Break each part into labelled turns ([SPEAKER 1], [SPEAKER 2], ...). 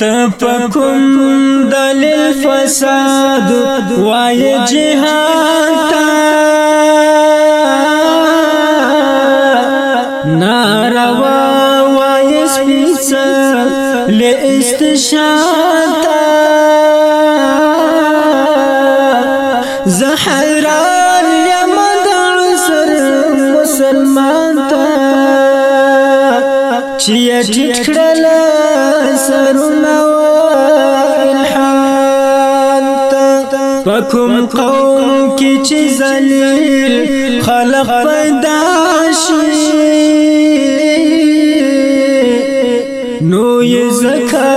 [SPEAKER 1] تپکم دلیل فساد وای جهان تا ناروا وای سپیڅل لاستشاد زهرا چې ټیټ کړل سرونه پکم قوم کی چې ذلیل خلق پیدا شي نو یې زکه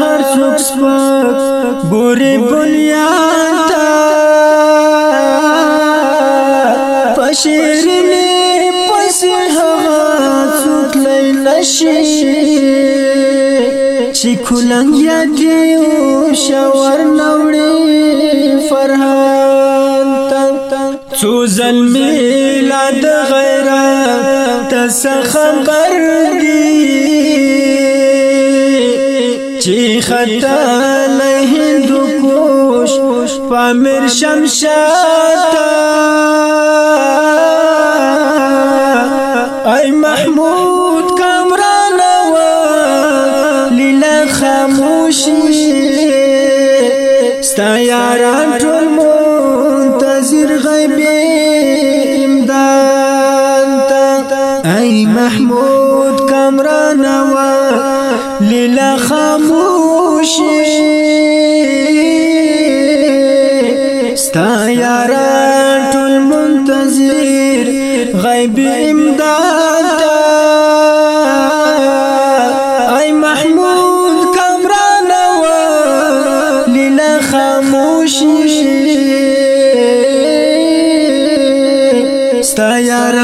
[SPEAKER 1] هر څوک سپک بورې بنیاد تا پشیر نشي چې کولنګ یا دی او شاور نوړي فرحان تن څو زلمی لا د غیرت خبر دی چې خطا نه هندو کوش پامیر شمشاتا ستا یاران ټول منتظر غیب امدان تا ای محمود کامران وا لیلا خاموشی ستا یاران ټول منتظر غیب امدان ستا یار